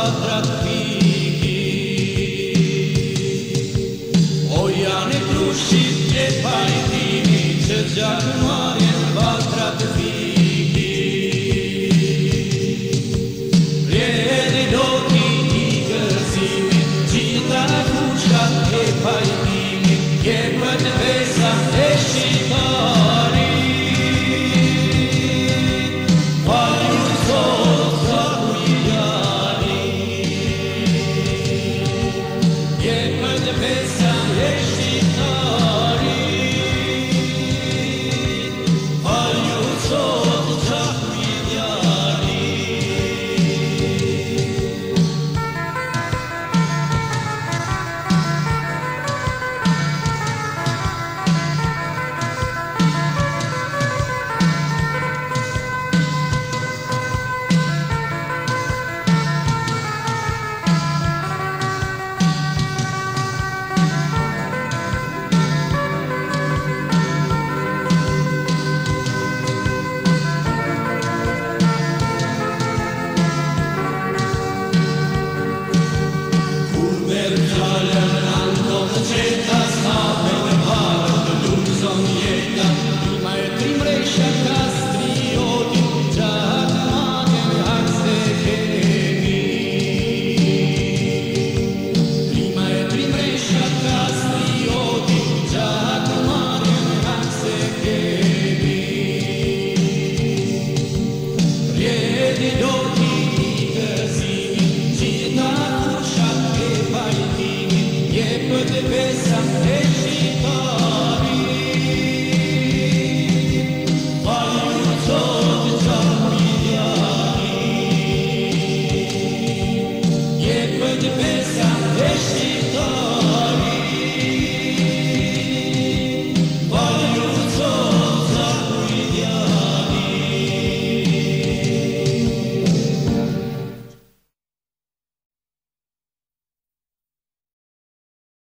palavra. your place. Hey.